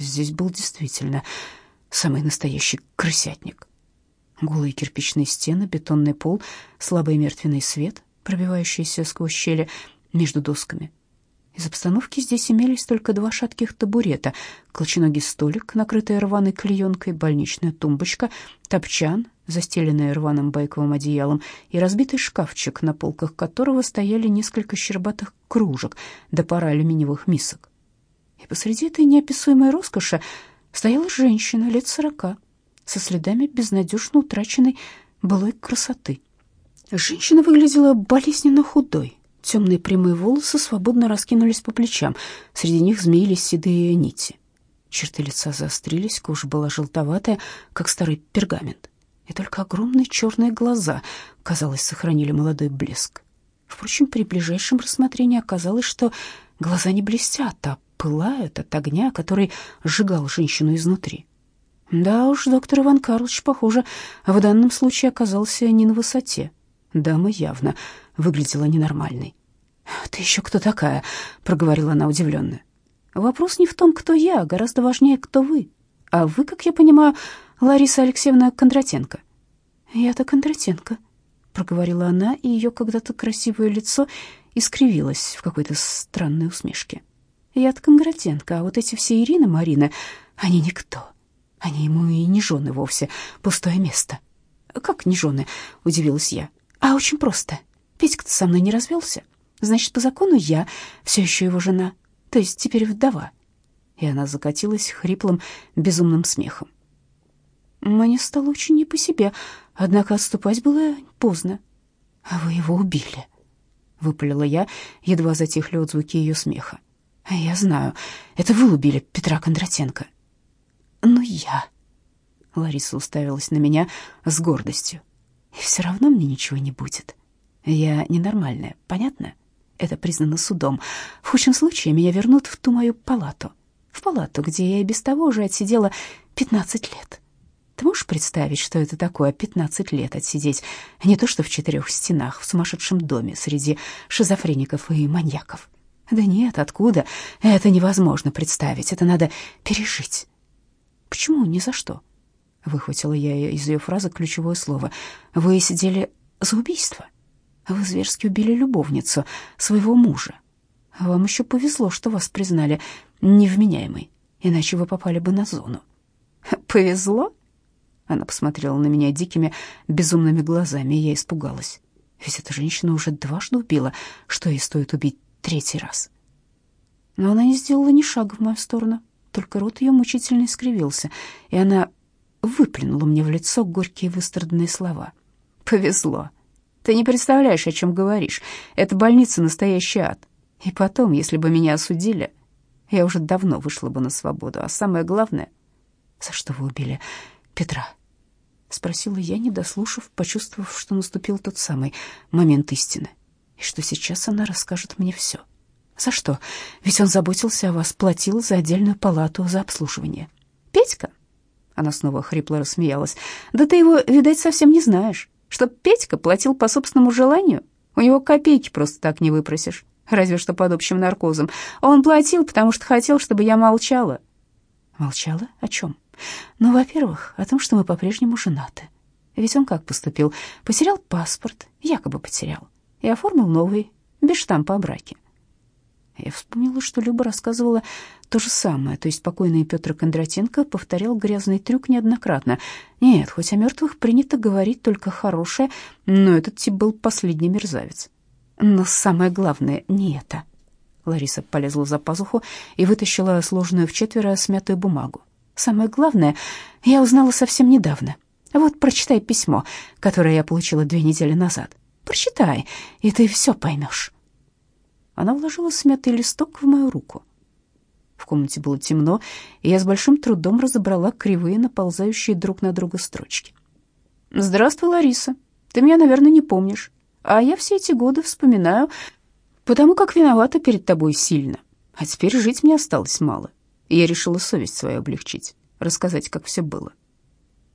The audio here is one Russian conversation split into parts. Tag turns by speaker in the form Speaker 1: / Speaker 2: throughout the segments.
Speaker 1: Здесь был действительно самый настоящий крысятник. Голые кирпичные стены, бетонный пол, слабый мертвенный свет, пробивающийся сквозь щели между досками. Из обстановки здесь имелись только два шатких табурета, колченогий столик, накрытый рваной клеенкой, больничная тумбочка, топчан, застеленный рваным байковым одеялом, и разбитый шкафчик, на полках которого стояли несколько щербатых кружек да пара алюминиевых мисок. И посреди этой неописуемой роскоши стояла женщина лет сорока, со следами безнадежно утраченной былой красоты. Женщина выглядела болезненно худой. Темные прямые волосы свободно раскинулись по плечам, среди них змеились седые нити. Черты лица заострились, кожа была желтоватая, как старый пергамент. И только огромные черные глаза, казалось, сохранили молодой блеск. Впрочем, при ближайшем рассмотрении оказалось, что глаза не блестят, а пылают от огня, который сжигал женщину изнутри. Да уж, доктор Иван Карлович, похоже, в данном случае оказался не на высоте. Дама явно выглядела ненормальной. «Ты еще кто такая?» — проговорила она удивленно. «Вопрос не в том, кто я, гораздо важнее, кто вы. А вы, как я понимаю, Лариса Алексеевна Кондратенко». «Я-то Кондратенко», — проговорила она, и ее когда-то красивое лицо искривилось в какой-то странной усмешке. «Я-то Кондратенко, а вот эти все Ирина, Марина, они никто». Они ему и не жены вовсе, пустое место. Как не жены, удивилась я. А очень просто. Петька-то со мной не развелся. Значит, по закону я все еще его жена, то есть теперь вдова. И она закатилась хриплым, безумным смехом. Мне стало очень не по себе, однако отступать было поздно. А вы его убили, выпалила я, едва затихли отзвуки ее смеха. Я знаю, это вы убили Петра Кондратенко. «Ну я...» Лариса уставилась на меня с гордостью. «И все равно мне ничего не будет. Я ненормальная, понятно? Это признано судом. В худшем случае меня вернут в ту мою палату. В палату, где я и без того уже отсидела 15 лет. Ты можешь представить, что это такое 15 лет отсидеть? Не то что в четырех стенах, в сумасшедшем доме среди шизофреников и маньяков. Да нет, откуда? Это невозможно представить, это надо пережить. Почему ни за что? Выхватила я из ее фразы ключевое слово. Вы сидели за убийство. Вы зверски убили любовницу своего мужа. Вам еще повезло, что вас признали невменяемой, иначе вы попали бы на зону. Повезло? Она посмотрела на меня дикими, безумными глазами, и я испугалась. Ведь эта женщина уже дважды убила, что ей стоит убить третий раз. Но она не сделала ни шага в мою сторону только рот ее мучительно искривился, и она выплюнула мне в лицо горькие выстраданные слова. «Повезло. Ты не представляешь, о чем говоришь. Эта больница — настоящий ад. И потом, если бы меня осудили, я уже давно вышла бы на свободу. А самое главное, за что вы убили Петра?» Спросила я, не дослушав, почувствовав, что наступил тот самый момент истины, и что сейчас она расскажет мне все. За что? Ведь он заботился о вас, платил за отдельную палату, за обслуживание. Петька? Она снова хрипло рассмеялась. Да ты его, видать, совсем не знаешь. Чтоб Петька платил по собственному желанию? У него копейки просто так не выпросишь, разве что под общим наркозом. Он платил, потому что хотел, чтобы я молчала. Молчала? О чем? Ну, во-первых, о том, что мы по-прежнему женаты. Ведь он как поступил? Потерял паспорт, якобы потерял, и оформил новый, без штампа о браке. Я вспомнила, что Люба рассказывала то же самое, то есть покойный Петр Кондратенко повторял грязный трюк неоднократно. Нет, хоть о мертвых принято говорить только хорошее, но этот тип был последний мерзавец. Но самое главное не это. Лариса полезла за пазуху и вытащила сложенную в четверо смятую бумагу. Самое главное я узнала совсем недавно. Вот прочитай письмо, которое я получила две недели назад. Прочитай, и ты все поймешь. Она вложила смятый листок в мою руку. В комнате было темно, и я с большим трудом разобрала кривые, наползающие друг на друга строчки. «Здравствуй, Лариса. Ты меня, наверное, не помнишь. А я все эти годы вспоминаю, потому как виновата перед тобой сильно. А теперь жить мне осталось мало. И я решила совесть свою облегчить, рассказать, как все было.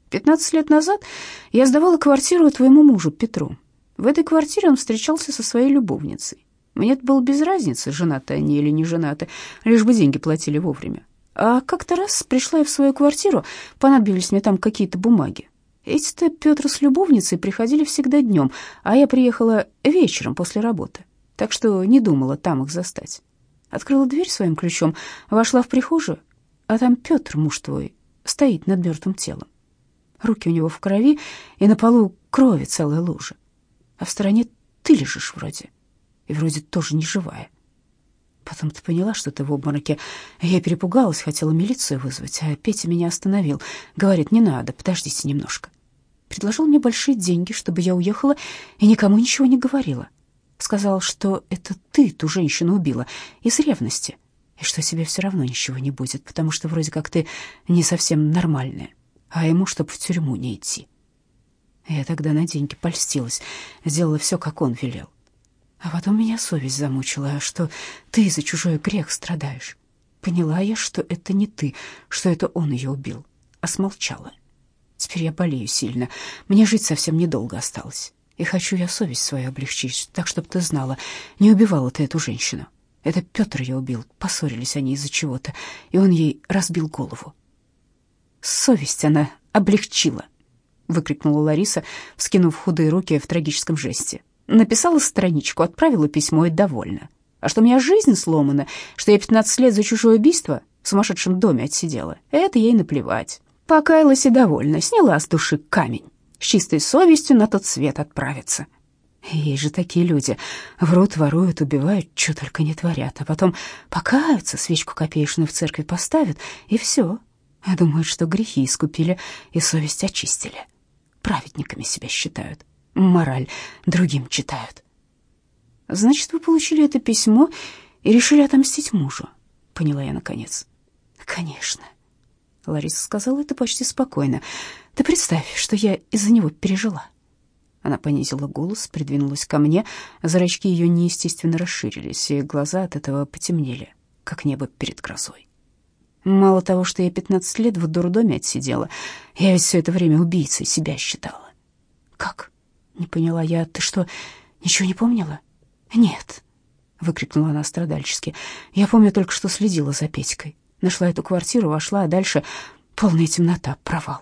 Speaker 1: Пятнадцать лет назад я сдавала квартиру твоему мужу Петру. В этой квартире он встречался со своей любовницей. Мне это было без разницы, женаты они или не женаты, лишь бы деньги платили вовремя. А как-то раз пришла я в свою квартиру, понадобились мне там какие-то бумаги. Эти-то Петр с любовницей приходили всегда днем, а я приехала вечером после работы, так что не думала там их застать. Открыла дверь своим ключом, вошла в прихожую, а там Петр, муж твой, стоит над мертвым телом. Руки у него в крови, и на полу крови целая лужа. А в стороне ты лежишь вроде, и вроде тоже не живая. Потом ты поняла, что ты в обмороке. Я перепугалась, хотела милицию вызвать, а Петя меня остановил. Говорит, не надо, подождите немножко. Предложил мне большие деньги, чтобы я уехала и никому ничего не говорила. Сказал, что это ты ту женщину убила из ревности, и что тебе все равно ничего не будет, потому что вроде как ты не совсем нормальная, а ему, чтобы в тюрьму не идти. Я тогда на деньги польстилась, сделала все, как он велел. А потом меня совесть замучила, что ты за чужой грех страдаешь. Поняла я, что это не ты, что это он ее убил, а смолчала. Теперь я болею сильно, мне жить совсем недолго осталось. И хочу я совесть свою облегчить, так, чтобы ты знала, не убивала ты эту женщину. Это Петр ее убил, поссорились они из-за чего-то, и он ей разбил голову. Совесть она облегчила, выкрикнула Лариса, вскинув худые руки в трагическом жесте. Написала страничку, отправила письмо и довольна. А что у меня жизнь сломана, что я 15 лет за чужое убийство в сумасшедшем доме отсидела, это ей наплевать. Покаялась и довольна, сняла с души камень. С чистой совестью на тот свет отправиться. Есть же такие люди. Врут, воруют, убивают, что только не творят. А потом покаются, свечку копеечную в церкви поставят, и все. Думают, что грехи искупили и совесть очистили. Праведниками себя считают мораль другим читают. Значит, вы получили это письмо и решили отомстить мужу, поняла я наконец. Конечно. Лариса сказала это почти спокойно. Ты представь, что я из-за него пережила. Она понизила голос, придвинулась ко мне, зрачки ее неестественно расширились, и глаза от этого потемнели, как небо перед грозой. Мало того, что я пятнадцать лет в дурдоме отсидела, я ведь все это время убийцей себя считала. Как? Не поняла я. Ты что, ничего не помнила? Нет, выкрикнула она страдальчески. Я помню только, что следила за Петькой. Нашла эту квартиру, вошла, а дальше полная темнота, провал.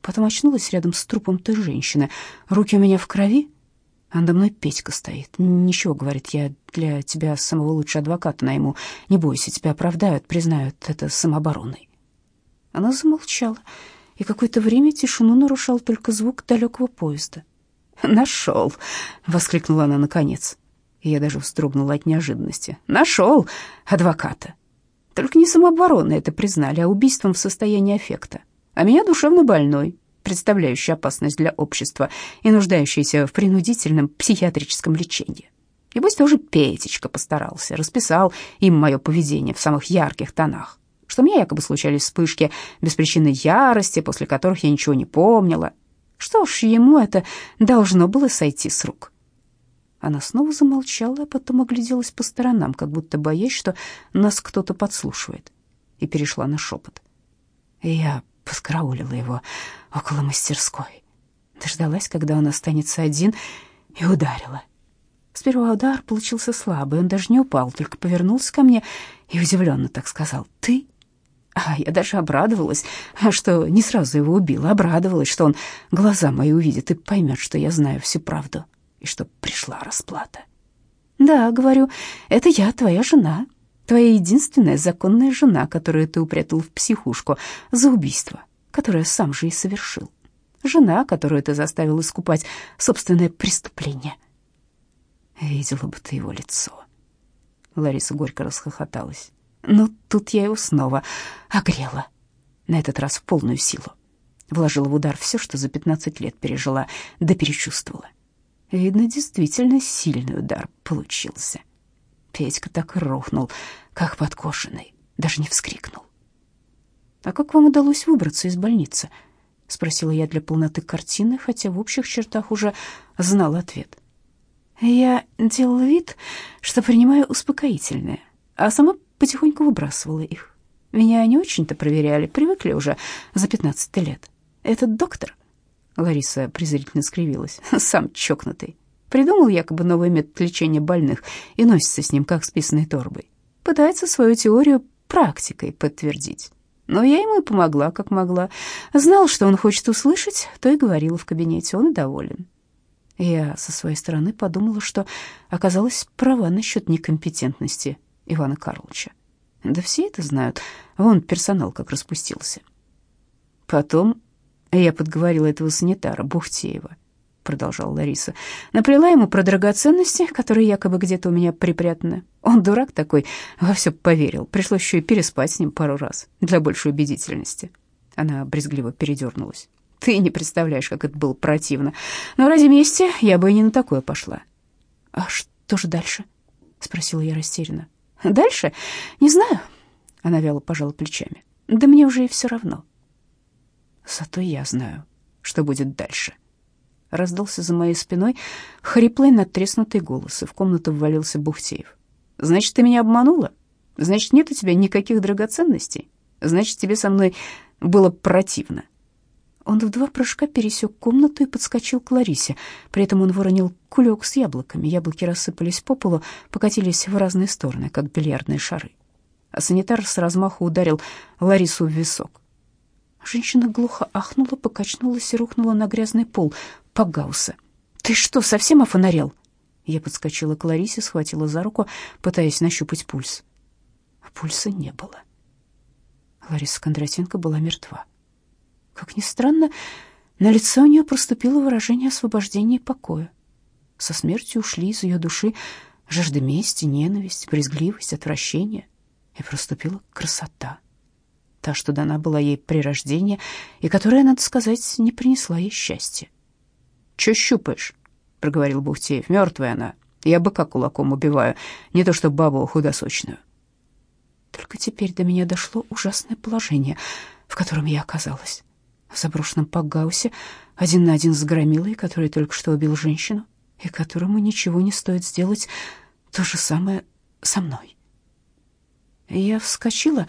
Speaker 1: Потом очнулась рядом с трупом той женщины. Руки у меня в крови, а надо мной Петька стоит. Ничего, говорит, я для тебя самого лучшего адвоката найму. Не бойся, тебя оправдают, признают это самообороной. Она замолчала, и какое-то время тишину нарушал только звук далекого поезда. «Нашел!» — воскликнула она наконец. И я даже вздрогнула от неожиданности. «Нашел адвоката!» Только не самообороны это признали, а убийством в состоянии аффекта. А меня душевно больной, представляющий опасность для общества и нуждающийся в принудительном психиатрическом лечении. И пусть тоже Петечка постарался, расписал им мое поведение в самых ярких тонах, что у меня якобы случались вспышки беспричинной ярости, после которых я ничего не помнила, что ж, ему это должно было сойти с рук. Она снова замолчала, а потом огляделась по сторонам, как будто боясь, что нас кто-то подслушивает, и перешла на шепот. Я подкараулила его около мастерской. Дождалась, когда он останется один, и ударила. Сперва удар получился слабый, он даже не упал, только повернулся ко мне и удивленно так сказал «Ты?» А я даже обрадовалась, что не сразу его убила, обрадовалась, что он глаза мои увидит и поймет, что я знаю всю правду и что пришла расплата. «Да, — говорю, — это я, твоя жена, твоя единственная законная жена, которую ты упрятал в психушку за убийство, которое сам же и совершил. Жена, которую ты заставил искупать собственное преступление». Видела бы ты его лицо. Лариса горько расхохоталась. Но тут я его снова огрела, на этот раз в полную силу. Вложила в удар все, что за пятнадцать лет пережила, да перечувствовала. Видно, действительно сильный удар получился. Петька так рухнул, как подкошенный, даже не вскрикнул. «А как вам удалось выбраться из больницы?» — спросила я для полноты картины, хотя в общих чертах уже знала ответ. Я делала вид, что принимаю успокоительное, а сама потихоньку выбрасывала их. Меня не очень-то проверяли, привыкли уже за 15 лет. Этот доктор, Лариса презрительно скривилась, сам чокнутый, придумал якобы новый метод лечения больных и носится с ним как с писаной торбой. Пытается свою теорию практикой подтвердить. Но я ему и помогла, как могла. Знал, что он хочет услышать, то и говорила в кабинете. Он доволен. Я со своей стороны подумала, что оказалась права насчет некомпетентности Ивана Карловича. Да все это знают. Вон персонал как распустился. Потом я подговорила этого санитара Бухтеева, продолжала Лариса. Наплела ему про драгоценности, которые якобы где-то у меня припрятаны. Он дурак такой, во все поверил. Пришлось еще и переспать с ним пару раз для большей убедительности. Она брезгливо передернулась. Ты не представляешь, как это было противно. Но ради мести я бы и не на такое пошла. А что же дальше? спросила я растерянно. Дальше? Не знаю. Она вяло пожала плечами. Да мне уже и все равно. Зато я знаю, что будет дальше. Раздался за моей спиной хриплый, надтреснутый голос, и в комнату ввалился Бухтеев. «Значит, ты меня обманула? Значит, нет у тебя никаких драгоценностей? Значит, тебе со мной было противно?» Он в два прыжка пересек комнату и подскочил к Ларисе. При этом он выронил кулек с яблоками. Яблоки рассыпались по полу, покатились в разные стороны, как бильярдные шары. А санитар с размаху ударил Ларису в висок. Женщина глухо ахнула, покачнулась и рухнула на грязный пол. Погауса. «Ты что, совсем офонарел?» Я подскочила к Ларисе, схватила за руку, пытаясь нащупать пульс. Пульса не было. Лариса Кондратенко была мертва. Как ни странно, на лице у нее проступило выражение освобождения и покоя. Со смертью ушли из ее души жажда мести, ненависть, брезгливость, отвращение, и проступила красота та, что дана была ей при рождении, и которая, надо сказать, не принесла ей счастья. «Чё щупаешь?» — проговорил Бухтеев. «Мертвая она. Я быка кулаком убиваю, не то что бабу худосочную». Только теперь до меня дошло ужасное положение, в котором я оказалась. В заброшенном пакгаусе один на один с громилой, который только что убил женщину, и которому ничего не стоит сделать то же самое со мной. Я вскочила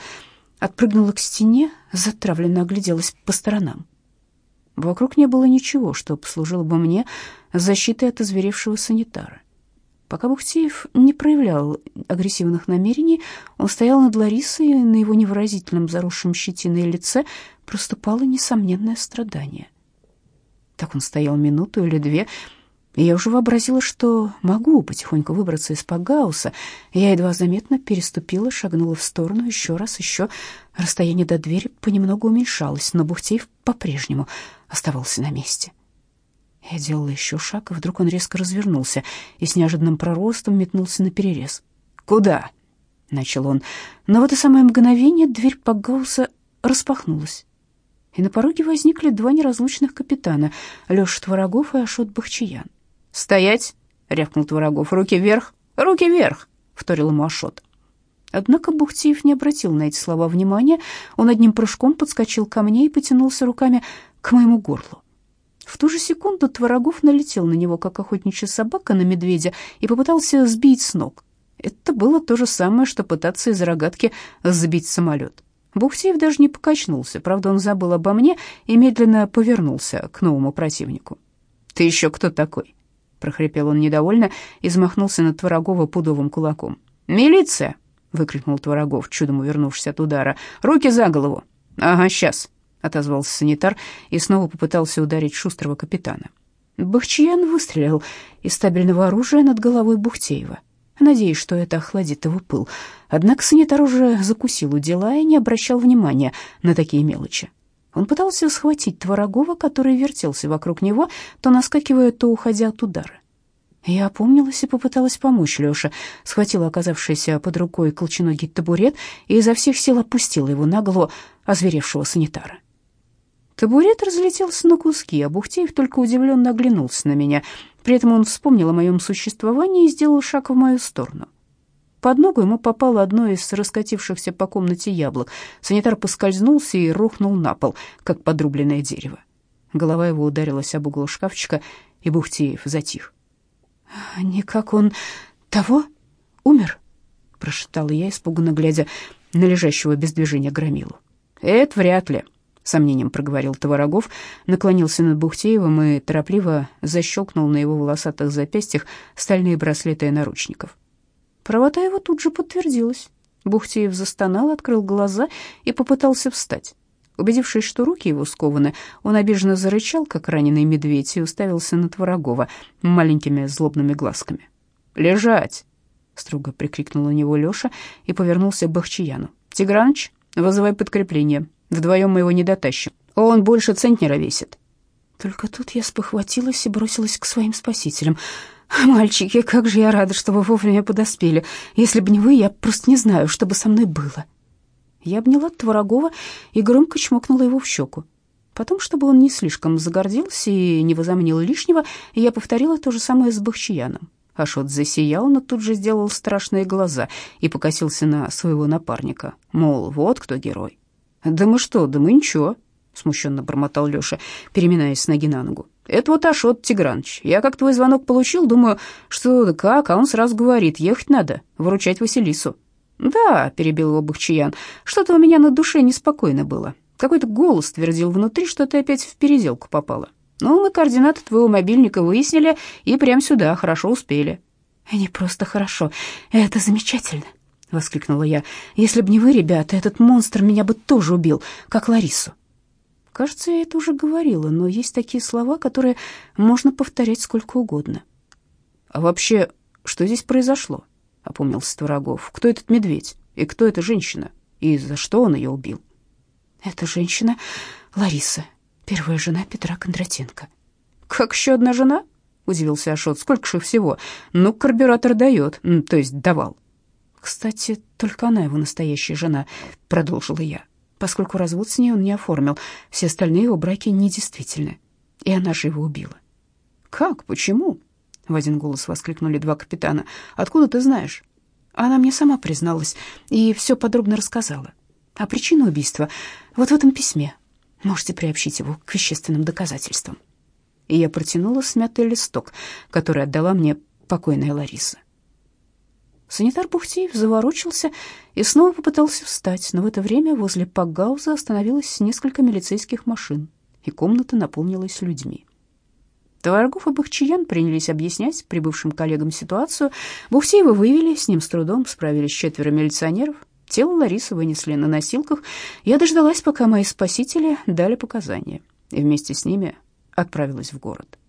Speaker 1: отпрыгнула к стене, затравленно огляделась по сторонам. Вокруг не было ничего, что послужило бы мне защитой от озверевшего санитара. Пока Бухтеев не проявлял агрессивных намерений, он стоял над Ларисой, и на его невыразительном заросшем щетиной лице проступало несомненное страдание. Так он стоял минуту или две, я уже вообразила, что могу потихоньку выбраться из Пагауса. Я едва заметно переступила, шагнула в сторону еще раз, еще. Расстояние до двери понемногу уменьшалось, но Бухтеев по-прежнему оставался на месте. Я делала еще шаг, и вдруг он резко развернулся и с неожиданным проростом метнулся на перерез. «Куда?» — начал он. Но в это самое мгновение дверь Пагауса распахнулась и на пороге возникли два неразлучных капитана — Леша Творогов и Ашот Бахчиян. «Стоять!» — рявкнул Творогов. «Руки вверх! Руки вверх!» — вторил ему Ашот. Однако Бухтиев не обратил на эти слова внимания. Он одним прыжком подскочил ко мне и потянулся руками к моему горлу. В ту же секунду Творогов налетел на него, как охотничья собака на медведя, и попытался сбить с ног. Это было то же самое, что пытаться из рогатки сбить самолет. Бухтиев даже не покачнулся, правда, он забыл обо мне и медленно повернулся к новому противнику. «Ты еще кто такой?» прохрипел он недовольно и взмахнулся на Творогова пудовым кулаком. «Милиция!» — выкрикнул Творогов, чудом увернувшись от удара. «Руки за голову!» «Ага, сейчас!» — отозвался санитар и снова попытался ударить шустрого капитана. Бахчиян выстрелил из стабильного оружия над головой Бухтеева, надеясь, что это охладит его пыл. Однако санитар уже закусил у дела и не обращал внимания на такие мелочи. Он пытался схватить Творогова, который вертелся вокруг него, то наскакивая, то уходя от удара. Я опомнилась и попыталась помочь Лёше, схватила оказавшийся под рукой колченогий табурет и изо всех сил опустила его на голову озверевшего санитара. Табурет разлетелся на куски, а Бухтеев только удивленно оглянулся на меня. При этом он вспомнил о моем существовании и сделал шаг в мою сторону. Под ногу ему попало одно из раскатившихся по комнате яблок. Санитар поскользнулся и рухнул на пол, как подрубленное дерево. Голова его ударилась об угол шкафчика, и Бухтеев затих. «Никак он того умер?» — прошептала я, испуганно глядя на лежащего без движения громилу. «Это вряд ли», — сомнением проговорил Товарогов, наклонился над Бухтеевым и торопливо защелкнул на его волосатых запястьях стальные браслеты и наручников. Правота его тут же подтвердилась. Бухтеев застонал, открыл глаза и попытался встать. Убедившись, что руки его скованы, он обиженно зарычал, как раненый медведь, и уставился на Творогова маленькими злобными глазками. «Лежать!» — строго прикрикнул на него Леша и повернулся к Бахчияну. «Тиграныч, вызывай подкрепление. Вдвоем мы его не дотащим. Он больше центнера весит». Только тут я спохватилась и бросилась к своим спасителям. «Мальчики, как же я рада, что вы вовремя подоспели. Если бы не вы, я просто не знаю, что бы со мной было». Я обняла Творогова и громко чмокнула его в щеку. Потом, чтобы он не слишком загордился и не возомнил лишнего, я повторила то же самое с Бахчияном. Ашот засиял, но тут же сделал страшные глаза и покосился на своего напарника. Мол, вот кто герой. «Да мы что, да мы ничего», — смущенно бормотал Леша, переминаясь с ноги на ногу. «Это вот Ашот Тиграныч. Я как твой звонок получил, думаю, что да как, а он сразу говорит, ехать надо, выручать Василису». «Да», — перебил его Бахчиян, — «что-то у меня на душе неспокойно было. Какой-то голос твердил внутри, что ты опять в переделку попала. Ну, мы координаты твоего мобильника выяснили и прямо сюда хорошо успели». «Не просто хорошо, это замечательно», — воскликнула я. «Если бы не вы, ребята, этот монстр меня бы тоже убил, как Ларису». Кажется, я это уже говорила, но есть такие слова, которые можно повторять сколько угодно. А вообще, что здесь произошло? опомнился Творогов. Кто этот медведь? И кто эта женщина? И за что он ее убил? Эта женщина Лариса, первая жена Петра Кондратенко. Как еще одна жена? удивился Ашот. Сколько же всего? Ну, карбюратор дает, то есть давал. Кстати, только она его настоящая жена, продолжила я поскольку развод с ней он не оформил. Все остальные его браки недействительны. И она же его убила. «Как? Почему?» — в один голос воскликнули два капитана. «Откуда ты знаешь?» Она мне сама призналась и все подробно рассказала. А причина убийства вот в этом письме. Можете приобщить его к вещественным доказательствам. И я протянула смятый листок, который отдала мне покойная Лариса. Санитар Бухтиев заворочился и снова попытался встать, но в это время возле Пакгауза остановилось несколько милицейских машин, и комната наполнилась людьми. Товаргов и Бахчиян принялись объяснять прибывшим коллегам ситуацию. Бухтиева вывели, с ним с трудом справились четверо милиционеров. Тело Ларисы вынесли на носилках. Я дождалась, пока мои спасители дали показания, и вместе с ними отправилась в город.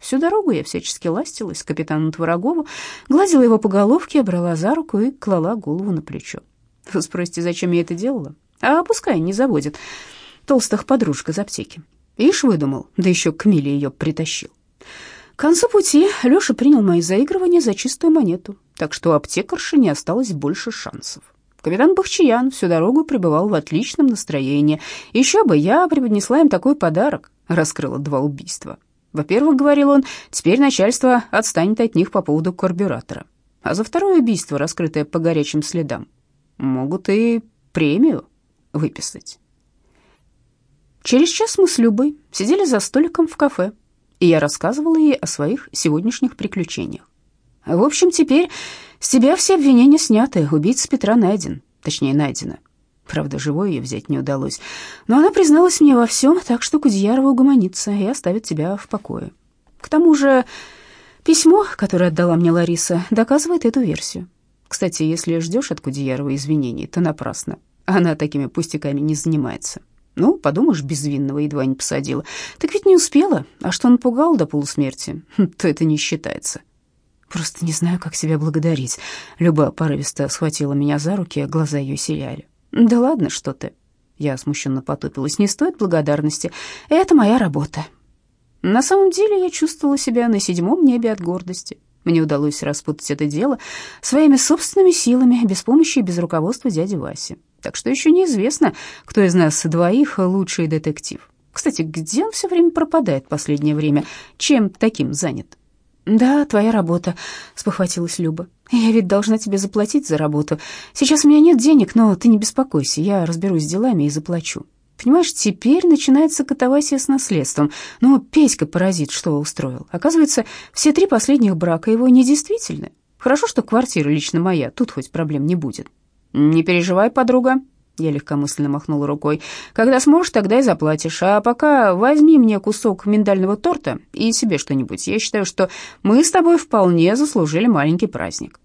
Speaker 1: Всю дорогу я всячески ластилась капитану Творогову, гладила его по головке, брала за руку и клала голову на плечо. Вы спросите, зачем я это делала? А пускай не заводит толстых подружек из аптеки. Ишь выдумал, да еще к Миле ее притащил. К концу пути Леша принял мои заигрывания за чистую монету, так что у аптекарши не осталось больше шансов. Капитан Бахчиян всю дорогу пребывал в отличном настроении. Еще бы я преподнесла им такой подарок, раскрыла два убийства. Во-первых, говорил он, теперь начальство отстанет от них по поводу карбюратора. А за второе убийство, раскрытое по горячим следам, могут и премию выписать. Через час мы с Любой сидели за столиком в кафе, и я рассказывала ей о своих сегодняшних приключениях. В общем, теперь с тебя все обвинения сняты, убийца Петра найден, точнее, найдена. Правда, живой ее взять не удалось. Но она призналась мне во всем, так что Кудеярова угомонится и оставит тебя в покое. К тому же письмо, которое отдала мне Лариса, доказывает эту версию. Кстати, если ждешь от Кудеярова извинений, то напрасно. Она такими пустяками не занимается. Ну, подумаешь, безвинного едва не посадила. Так ведь не успела, а что напугал до полусмерти, то это не считается. Просто не знаю, как себя благодарить. Люба порывисто схватила меня за руки, глаза ее сияли. «Да ладно, что ты?» Я смущенно потупилась. «Не стоит благодарности. Это моя работа». На самом деле я чувствовала себя на седьмом небе от гордости. Мне удалось распутать это дело своими собственными силами, без помощи и без руководства дяди Васи. Так что еще неизвестно, кто из нас двоих лучший детектив. Кстати, где он все время пропадает в последнее время? Чем таким занят? «Да, твоя работа», — спохватилась Люба. «Я ведь должна тебе заплатить за работу. Сейчас у меня нет денег, но ты не беспокойся, я разберусь с делами и заплачу. Понимаешь, теперь начинается катавасия с наследством. Но Петька паразит что устроил? Оказывается, все три последних брака его недействительны. Хорошо, что квартира лично моя, тут хоть проблем не будет». «Не переживай, подруга», я легкомысленно махнула рукой. «Когда сможешь, тогда и заплатишь. А пока возьми мне кусок миндального торта и себе что-нибудь. Я считаю, что мы с тобой вполне заслужили маленький праздник».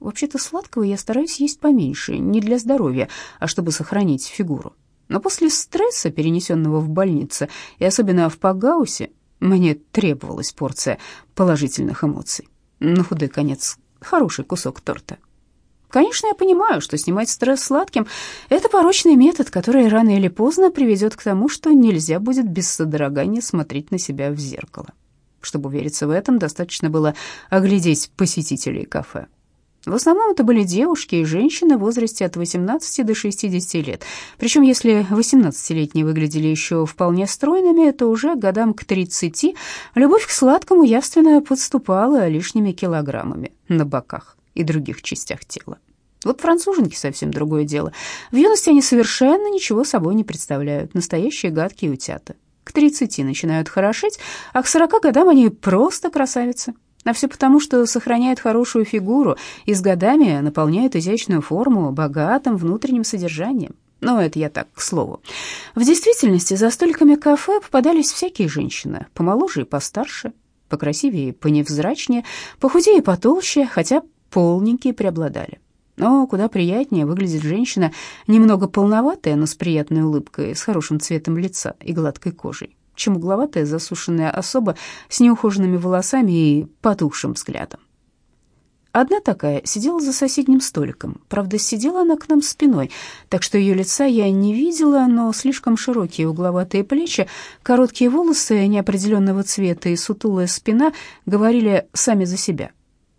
Speaker 1: Вообще-то сладкого я стараюсь есть поменьше, не для здоровья, а чтобы сохранить фигуру. Но после стресса, перенесенного в больнице, и особенно в Пагаусе, мне требовалась порция положительных эмоций. На худой конец хороший кусок торта. Конечно, я понимаю, что снимать стресс сладким – это порочный метод, который рано или поздно приведет к тому, что нельзя будет без содрогания смотреть на себя в зеркало. Чтобы увериться в этом, достаточно было оглядеть посетителей кафе. В основном это были девушки и женщины в возрасте от 18 до 60 лет. Причем если 18-летние выглядели еще вполне стройными, то уже годам к 30 любовь к сладкому явственно подступала лишними килограммами на боках и других частях тела. Вот француженки совсем другое дело. В юности они совершенно ничего собой не представляют, настоящие гадкие утята. К 30 начинают хорошеть, а к 40 годам они просто красавицы. А все потому, что сохраняют хорошую фигуру и с годами наполняют изящную форму богатым внутренним содержанием. Но это я так, к слову. В действительности за столиками кафе попадались всякие женщины, помоложе и постарше, покрасивее и поневзрачнее, похудее и потолще, хотя полненькие преобладали. Но куда приятнее выглядит женщина, немного полноватая, но с приятной улыбкой, с хорошим цветом лица и гладкой кожей чем угловатая засушенная особа с неухоженными волосами и потухшим взглядом. Одна такая сидела за соседним столиком. Правда, сидела она к нам спиной, так что ее лица я не видела, но слишком широкие угловатые плечи, короткие волосы неопределенного цвета и сутулая спина говорили сами за себя.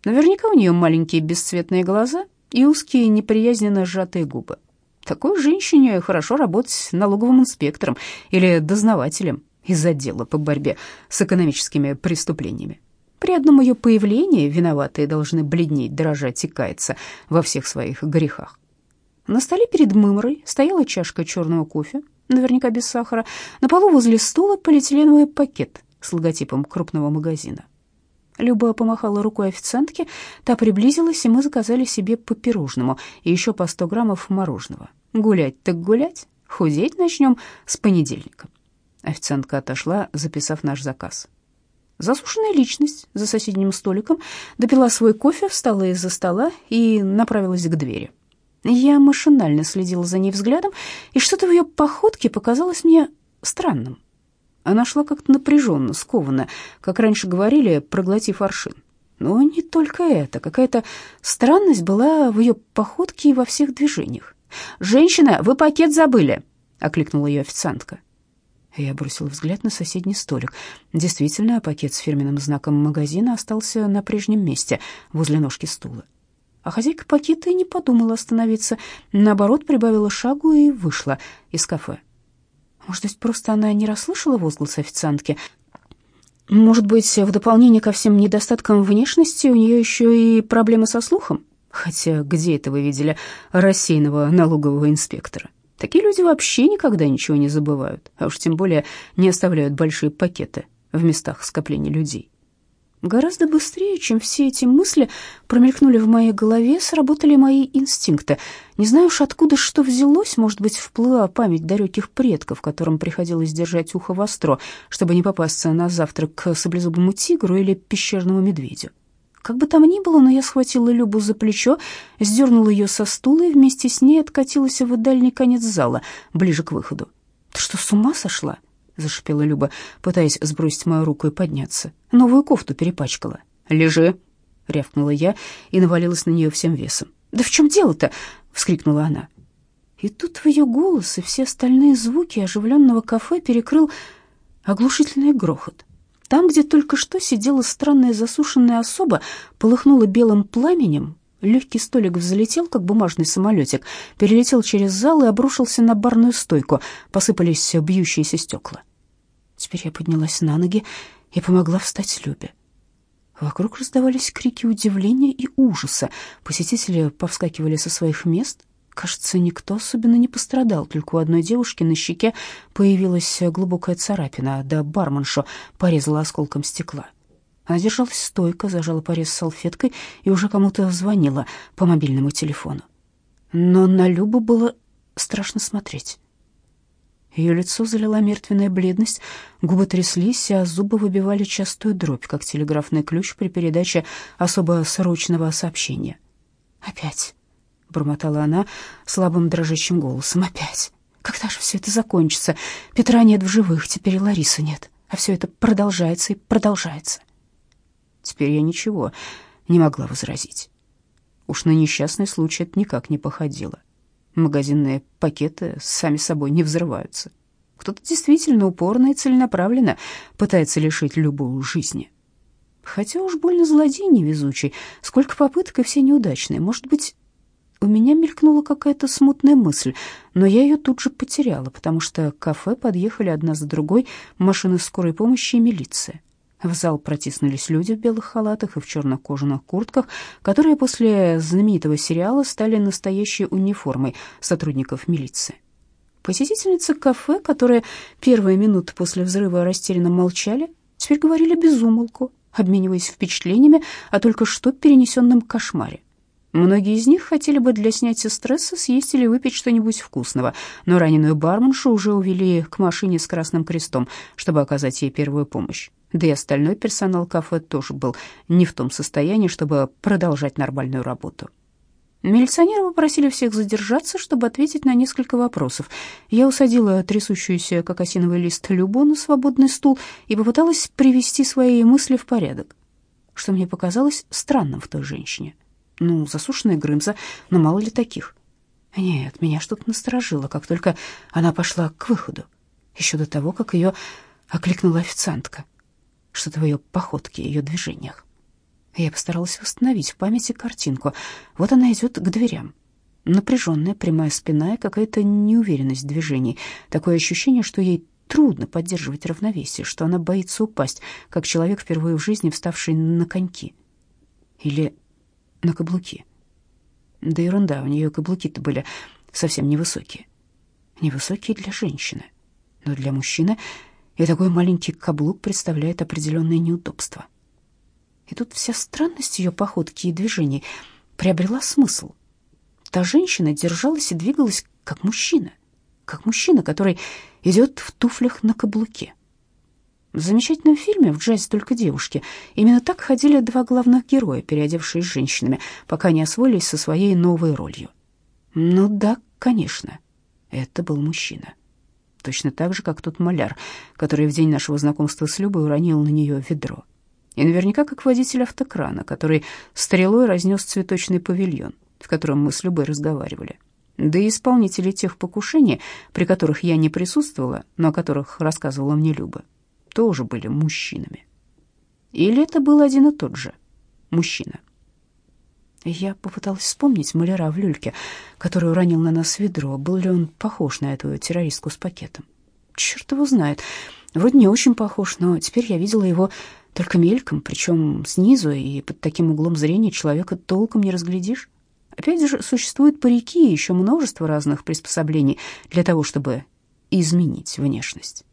Speaker 1: Наверняка у нее маленькие бесцветные глаза и узкие неприязненно сжатые губы. Такой женщине хорошо работать налоговым инспектором или дознавателем из отдела по борьбе с экономическими преступлениями. При одном ее появлении виноватые должны бледнеть, дрожать и каяться во всех своих грехах. На столе перед мымрой стояла чашка черного кофе, наверняка без сахара. На полу возле стула полиэтиленовый пакет с логотипом крупного магазина. Люба помахала рукой официантке, та приблизилась, и мы заказали себе по пирожному и еще по 100 граммов мороженого. Гулять так гулять, худеть начнем с понедельника. Официантка отошла, записав наш заказ. Засушенная личность за соседним столиком допила свой кофе, встала из-за стола и направилась к двери. Я машинально следила за ней взглядом, и что-то в ее походке показалось мне странным. Она шла как-то напряженно, скованно, как раньше говорили, проглотив аршин. Но не только это, какая-то странность была в ее походке и во всех движениях. «Женщина, вы пакет забыли!» — окликнула ее официантка. Я бросила взгляд на соседний столик. Действительно, пакет с фирменным знаком магазина остался на прежнем месте, возле ножки стула. А хозяйка пакета и не подумала остановиться. Наоборот, прибавила шагу и вышла из кафе. Может быть, просто она не расслышала возглас официантки? Может быть, в дополнение ко всем недостаткам внешности у нее еще и проблемы со слухом? Хотя где это вы видели рассеянного налогового инспектора? Такие люди вообще никогда ничего не забывают, а уж тем более не оставляют большие пакеты в местах скопления людей. Гораздо быстрее, чем все эти мысли промелькнули в моей голове, сработали мои инстинкты. Не знаю уж откуда что взялось, может быть, вплыла память далеких предков, которым приходилось держать ухо востро, чтобы не попасться на завтрак к саблезубому тигру или пещерному медведю. Как бы там ни было, но я схватила Любу за плечо, сдернула ее со стула и вместе с ней откатилась в дальний конец зала, ближе к выходу. «Ты что, с ума сошла?» — зашипела Люба, пытаясь сбросить мою руку и подняться. «Новую кофту перепачкала». «Лежи!» — рявкнула я и навалилась на нее всем весом. «Да в чем дело-то?» — вскрикнула она. И тут в ее голос и все остальные звуки оживленного кафе перекрыл оглушительный грохот. Там, где только что сидела странная засушенная особа, полыхнула белым пламенем. Легкий столик взлетел, как бумажный самолетик, перелетел через зал и обрушился на барную стойку. Посыпались бьющиеся стекла. Теперь я поднялась на ноги и помогла встать Любе. Вокруг раздавались крики удивления и ужаса. Посетители повскакивали со своих мест, Кажется, никто особенно не пострадал, только у одной девушки на щеке появилась глубокая царапина, да барменшу порезала осколком стекла. Она держалась стойко, зажала порез салфеткой и уже кому-то звонила по мобильному телефону. Но на Любу было страшно смотреть. Ее лицо залила мертвенная бледность, губы тряслись, а зубы выбивали частую дробь, как телеграфный ключ при передаче особо срочного сообщения. Опять, бормотала она слабым дрожащим голосом. Опять. Когда же все это закончится? Петра нет в живых, теперь и Ларисы нет. А все это продолжается и продолжается. Теперь я ничего не могла возразить. Уж на несчастный случай это никак не походило. Магазинные пакеты сами собой не взрываются. Кто-то действительно упорно и целенаправленно пытается лишить любую жизни. Хотя уж больно злодей невезучий. Сколько попыток и все неудачные. Может быть, у меня мелькнула какая-то смутная мысль, но я ее тут же потеряла, потому что к кафе подъехали одна за другой машины скорой помощи и милиция. В зал протиснулись люди в белых халатах и в черных кожаных куртках, которые после знаменитого сериала стали настоящей униформой сотрудников милиции. Посетительницы кафе, которые первые минуты после взрыва растерянно молчали, теперь говорили без умолку, обмениваясь впечатлениями о только что перенесенном кошмаре. Многие из них хотели бы для снятия стресса съесть или выпить что-нибудь вкусного, но раненую барменшу уже увели к машине с красным крестом, чтобы оказать ей первую помощь. Да и остальной персонал кафе тоже был не в том состоянии, чтобы продолжать нормальную работу. Милиционеры попросили всех задержаться, чтобы ответить на несколько вопросов. Я усадила трясущуюся, как осиновый лист, Любу на свободный стул и попыталась привести свои мысли в порядок, что мне показалось странным в той женщине. Ну, засушенная Грымза, но мало ли таких. Нет, меня что-то насторожило, как только она пошла к выходу, еще до того, как ее окликнула официантка. Что-то в ее походке, ее движениях. Я постаралась восстановить в памяти картинку. Вот она идет к дверям. Напряженная, прямая спина и какая-то неуверенность в движении. Такое ощущение, что ей трудно поддерживать равновесие, что она боится упасть, как человек, впервые в жизни вставший на коньки. Или на каблуки. Да ерунда, у нее каблуки-то были совсем невысокие. Невысокие для женщины, но для мужчины и такой маленький каблук представляет определенное неудобство. И тут вся странность ее походки и движений приобрела смысл. Та женщина держалась и двигалась как мужчина, как мужчина, который идет в туфлях на каблуке. В замечательном фильме «В джазе только девушки» именно так ходили два главных героя, переодевшись женщинами, пока не освоились со своей новой ролью. Ну да, конечно, это был мужчина. Точно так же, как тот маляр, который в день нашего знакомства с Любой уронил на нее ведро. И наверняка как водитель автокрана, который стрелой разнес цветочный павильон, в котором мы с Любой разговаривали. Да и исполнители тех покушений, при которых я не присутствовала, но о которых рассказывала мне Люба тоже были мужчинами. Или это был один и тот же мужчина? Я попыталась вспомнить маляра в люльке, который уронил на нас ведро. Был ли он похож на эту террористку с пакетом? Черт его знает. Вроде не очень похож, но теперь я видела его только мельком, причем снизу, и под таким углом зрения человека толком не разглядишь. Опять же, существуют парики и еще множество разных приспособлений для того, чтобы изменить внешность.